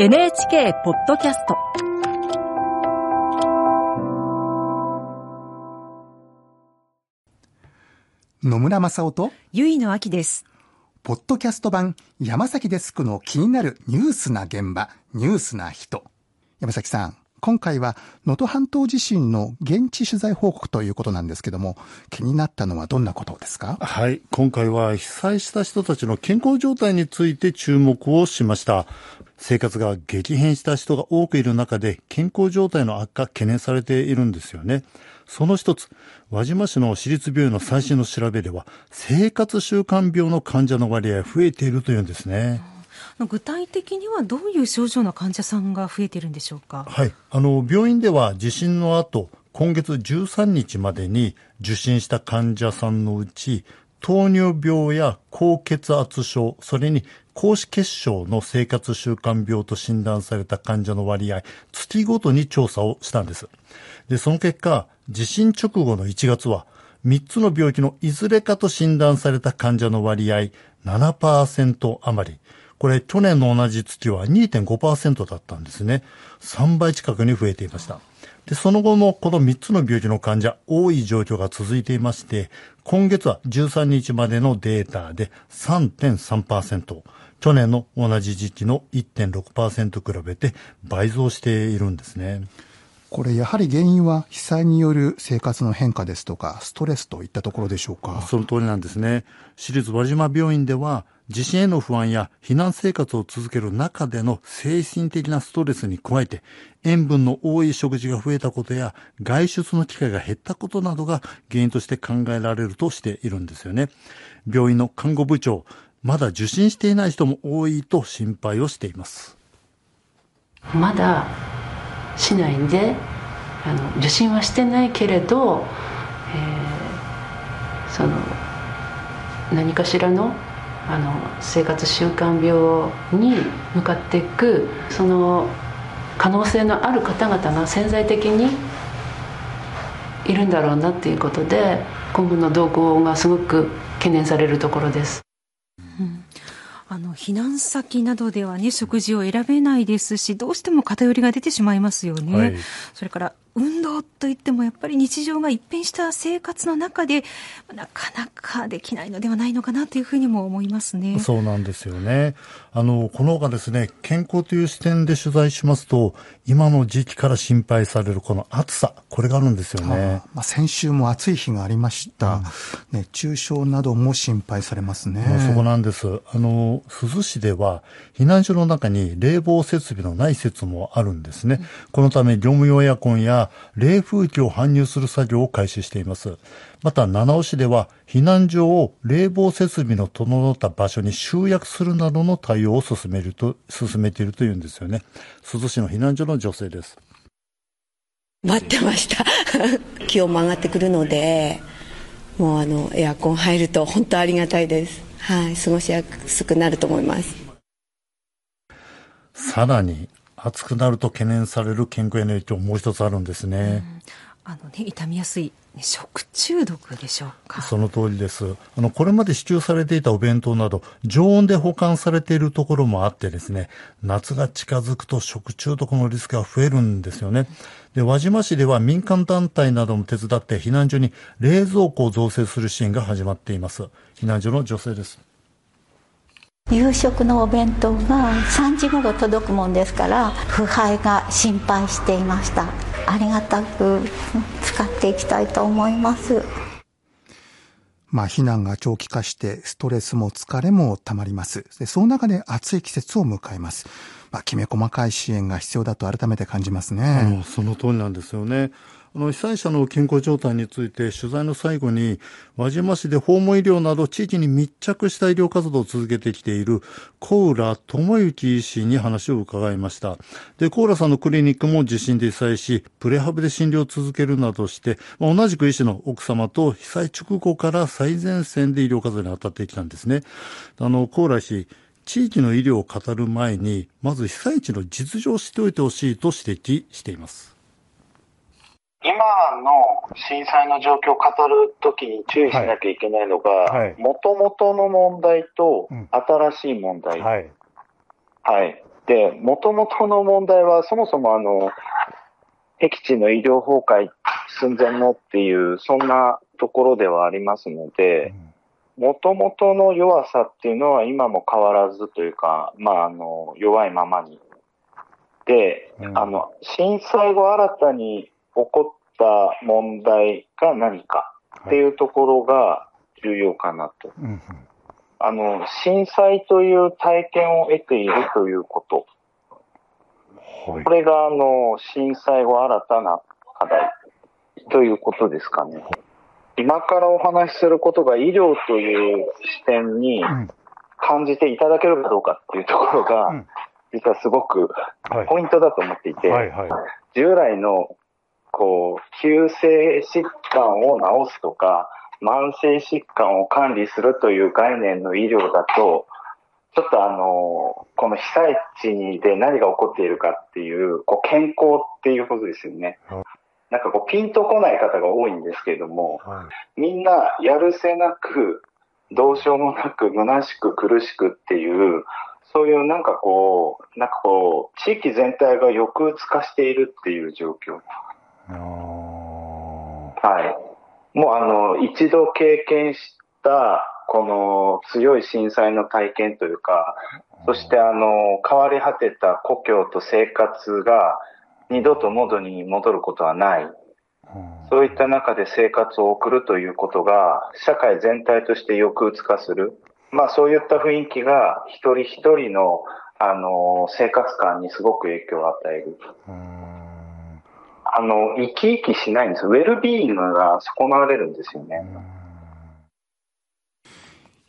NHK ポッドキャスト。野村正夫とゆいのあきです。ポッドキャスト版山崎デスクの気になるニュースな現場ニュースな人。山崎さん今回は能登半島地震の現地取材報告ということなんですけども気になったのはどんなことですか？はい今回は被災した人たちの健康状態について注目をしました生活が激変した人が多くいる中で健康状態の悪化懸念されているんですよねその一つ、輪島市の私立病院の最新の調べでは、生活習慣病の患者の割合増えているというんですね。具体的にはどういう症状の患者さんが増えているんでしょうか？はい。あの、病院では地震の後、今月13日までに受診した患者さんのうち、糖尿病や高血圧症、それに高脂血症の生活習慣病と診断された患者の割合、月ごとに調査をしたんです。で、その結果、地震直後の1月は、3つの病気のいずれかと診断された患者の割合7%余り。これ、去年の同じ月は2.5%だったんですね。3倍近くに増えていました。で、その後もこの3つの病気の患者、多い状況が続いていまして、今月は13日までのデータで3.3%、去年の同じ時期の1.6%比べて倍増しているんですね。これやはり原因は被災による生活の変化ですとかストレスといったところでしょうか？その通りなんですね。私立輪島病院では地震への不安や避難生活を続ける中での精神的なストレスに加えて塩分の多い食事が増えたことや外出の機会が減ったことなどが原因として考えられるとしているんですよね。病院の看護部長まだ受診していない人も多いと心配をしていますまだ市内であの受診はしてないけれど、えー、その何かしらのあの生活習慣病に向かっていくその可能性のある方々が潜在的にいるんだろうなっていうことで今後の動向がすごく懸念されるところです。あの避難先などではね食事を選べないですしどうしても偏りが出てしまいますよね、はい、それから運動といってもやっぱり日常が一変した生活の中でなかなかできないのではないのかなというふうにも思いますね。そうなんですよね。あの、このほかですね、健康という視点で取材しますと、今の時期から心配されるこの暑さ、これがあるんですよね。まあ、先週も暑い日がありました。うん、熱中症なども心配されますね。そこなんです。あの、珠洲市では避難所の中に冷房設備のない施設もあるんですね。うん、このため業務用エアコンや冷風機を搬入する作業を開始しています。また、七尾市では避難所を冷房設備の整った場所に集約するなどの対応を進めると、進めているというんですよね。珠洲市の避難所の女性です。待ってました。気温も上がってくるので、もうあの、エアコン入ると本当ありがたいです。はい、過ごしやすくなると思います。さらに、暑くなると懸念される健康への影響もう一つあるんですね。あのね、傷みやすい食中毒でしょうかその通りです。あの、これまで支給されていたお弁当など、常温で保管されているところもあってですね、夏が近づくと食中毒のリスクが増えるんですよね。で、輪島市では民間団体なども手伝って避難所に冷蔵庫を造成する支援が始まっています。避難所の女性です。夕食のお弁当が3時頃届くもんですから腐敗が心配していましたありがたく使っていきたいと思いますまあ、避難が長期化してストレスも疲れもたまります。でその中で暑い季節を迎えます。まあ、きめ細かい支援が必要だと改めて感じますね。その通りなんですよね。あの被災者の健康状態について取材の最後に輪島市で訪問医療など地域に密着した医療活動を続けてきている小浦智之医師に話を伺いました。で小浦さんのクリニックも地震で被災しプレハブで診療を続けるなどして、まあ、同じく医師の奥様と被災直後から最前線で医療活動に当たってきたんですね。あの小浦医師地域の医療を語る前にまず被災地の実情を知っておいてほしいと指摘しています。今の震災の状況を語るときに注意しなきゃいけないのが、もともとの問題と新しい問題。はい。はい。で、もともとの問題は、そもそもあの、僻地の医療崩壊寸前のっていう、そんなところではありますので、もともとの弱さっていうのは今も変わらずというか、まあ、あの、弱いままに。で、うん、あの、震災後新たに起こった問題が何かっていうところが重要かなと。はいうん。あの、震災という体験を得ているということ。はい、これが、あの、震災後新たな課題ということですかね。今からお話しすることが医療という視点に感じていただけるかどうかっていうところが、実はすごくポイントだと思っていて、従来のこう急性疾患を治すとか、慢性疾患を管理するという概念の医療だと、ちょっとあの、この被災地で何が起こっているかっていう、こう健康っていうことですよね。なんかこうピンとこない方が多いんですけれども、はい、みんなやるせなく、どうしようもなく、虚しく苦しくっていう、そういうなんかこう、なんかこう、地域全体が抑うつ化しているっていう状況。はい。もうあの、一度経験したこの強い震災の体験というか、そしてあの、変わり果てた故郷と生活が二度と元に戻ることはない。そういった中で生活を送るということが、社会全体として抑うつ化する。まあそういった雰囲気が一人一人の、あの、生活感にすごく影響を与える。あの、生き生きしないんですウェルビーイングが損なわれるんですよね。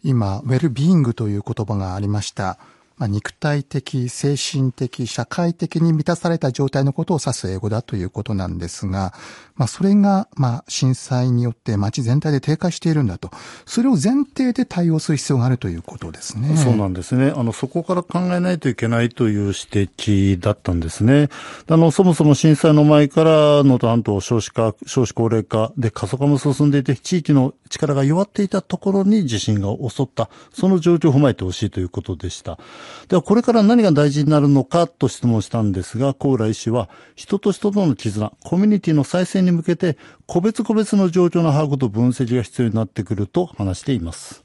今、ウェルビーイングという言葉がありました。まあ、肉体的、精神的、社会的に満たされた状態のことを指す英語だということなんですが、まあ、それが、まあ、震災によって街全体で低下しているんだと。それを前提で対応する必要があるということですね。そうなんですね。あの、そこから考えないといけないという指摘だったんですね。あの、そもそも震災の前から能登半島少子化、少子高齢化で過疎化も進んでいて、地域の力が弱っていたところに地震が襲った。その状況を踏まえてほしいということでした。では、これから何が大事になるのかと質問したんですが、高良医師は、人と人との絆、コミュニティの再生に向けて、個別個別の状況の把握と分析が必要になってくると話しています。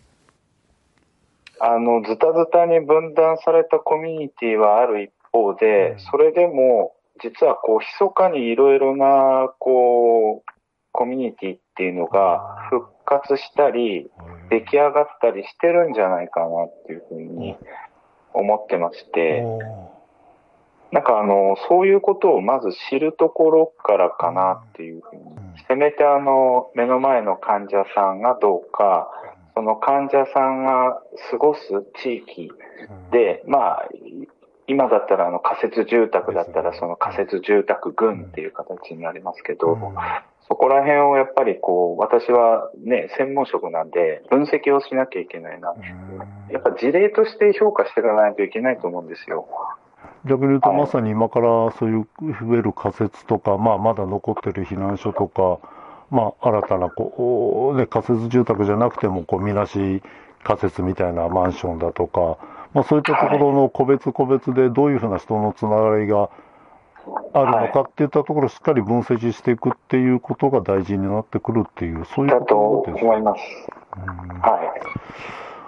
あの、ズタズタに分断されたコミュニティはある一方で、それでも、実はこう、密かにいろいろな、こう、コミュニティっていうのが復活したり、出来上がったりしてるんじゃないかなっていうふうに思ってまして、なんかあの、そういうことをまず知るところからかなっていうふうに、せめてあの、目の前の患者さんがどうか、その患者さんが過ごす地域で、まあ、今だったらあの仮設住宅だったらその仮設住宅群っていう形になりますけど、そこら辺をやっぱりこう、私はね、専門職なんで、分析をしなきゃいけないな。やっぱ事例として評価していかないといけないと思うんですよ。逆に言うと、まさに今からそういう増える仮設とか、まあ、まだ残ってる避難所とか、まあ、新たなこう、ね、仮設住宅じゃなくても、こう、みなし仮設みたいなマンションだとか、まあ、そういったところの個別個別でどういうふうな人のつながりがあるのかっていったところをしっかり分析していくっていうことが大事になってくるっていう、そういうことですか？思います。はい。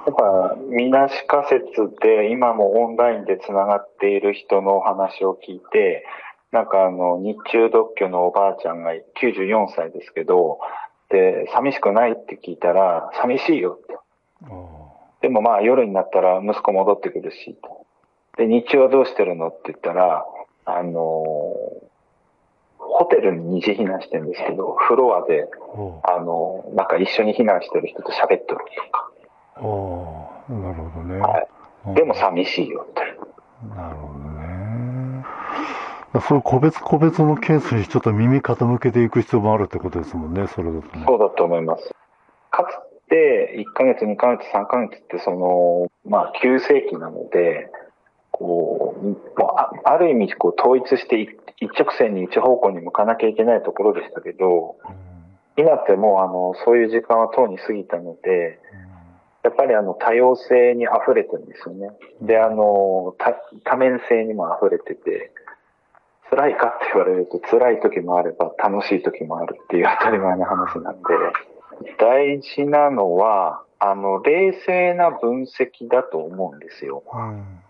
やっぱ、みなし仮説で今もオンラインでつながっている人のお話を聞いて、なんかあの、日中独居のおばあちゃんが94歳ですけど、で、寂しくないって聞いたら、寂しいよって。でもまあ夜になったら息子戻ってくるし、で、日中はどうしてるのって言ったら、あのー、ホテルに二次避難してるんですけど、フロアで、あのー、なんか一緒に避難してる人と喋っとるとか。ああ、なるほどね。はい。でも寂しいよって。なるほどね。そういう個別個別のケースにちょっと耳傾けていく必要もあるってことですもんね、それだとね。そうだと思います。か1ヶ月、2ヶ月、3ヶ月ってその、まあ、急性期なので、こう、あある意味こう統一して一直線に一方向に向かなきゃいけないところでしたけど、今ってもうあの、そういう時間はとうに過ぎたので、やっぱりあの多様性に溢れてるんですよね。で、あの、多多面性にも溢れてて、辛いかって言われると辛い時もあれば楽しい時もあるっていう当たり前の話なんで、大事なのは、あの、冷静な分析だと思うんですよ。うん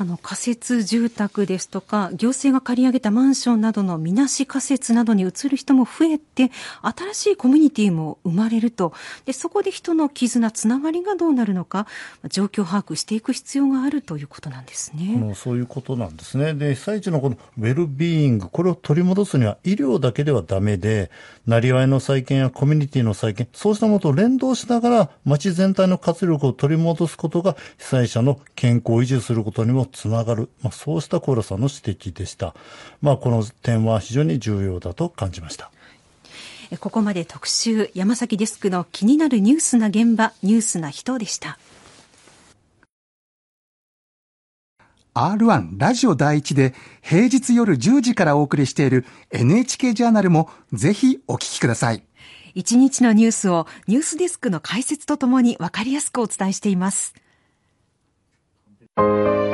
あの仮設住宅ですとか行政が借り上げたマンションなどのみなし仮設などに移る人も増えて新しいコミュニティも生まれるとでそこで人の絆つながりがどうなるのか状況把握していく必要があるということなんですね。もうそういうことなんですね。で被災地のこのウェルビーイングこれを取り戻すには医療だけではダメでなりわいの再建やコミュニティの再建そうしたものと連動しながら街全体の活力を取り戻すことが被災者の健康を維持することにもつながる、まあ、そうしたコーラさんの指摘でした。まあ、この点は非常に重要だと感じました。ここまで特集、山崎デスクの気になるニュースな現場、ニュースな人でした。R1 ラジオ第一で平日夜10時からお送りしている NHK ジャーナルもぜひお聞きください。一日のニュースをニュースディスクの解説とともにわかりやすくお伝えしています。Thank you.